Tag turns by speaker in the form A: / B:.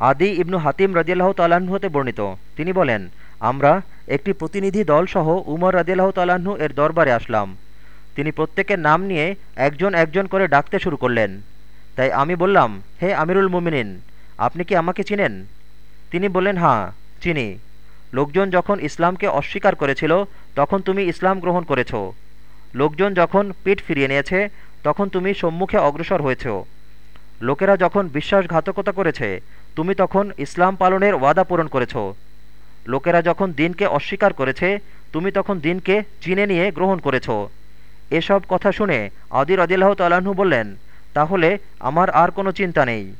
A: আদি ইবনু হাতিম রাজিয়াল্লাহ তাল্লাহ্ন হতে বর্ণিত। তিনি বলেন, আমরা একটি প্রতিনিধি দলসহ উমর রাজিয়াল্লাহ তাল্লাহ্ন এর দরবারে আসলাম। তিনি প্রত্যেকের নাম নিয়ে একজন একজন করে ডাকতে শুরু করলেন। তাই আমি বললাম, হে আমিরুল মুমিনিন, আপনি কি আমাকে চিনেন? তিনি বললেন হাঁ চিনি। লোকজন যখন ইসলামকে অস্বীকার করেছিল, তখন তুমি ইসলাম গ্রহণ করেছ। লোকজন যখন পিঠ ফিরিয়ে নিয়েছে, তখন তুমি সম্মুখে অগ্রসর হয়েছ। লোকেরা যখন বিশ্বাসঘাতকতা করেছে, তুমি তখন ইসলাম পালনের ওয়াদা পূরণ করেছ। লোকেরা যখন দিনকে অস্বীকার করেছে, তুমি তখন দিনকে চিনে নিয়ে গ্রহণ করেছ। এসব কথা শুনে আদির আদিল্লাহ তালাহু বললেন, তাহলে আমার আর কোনো চিন্তা নেই।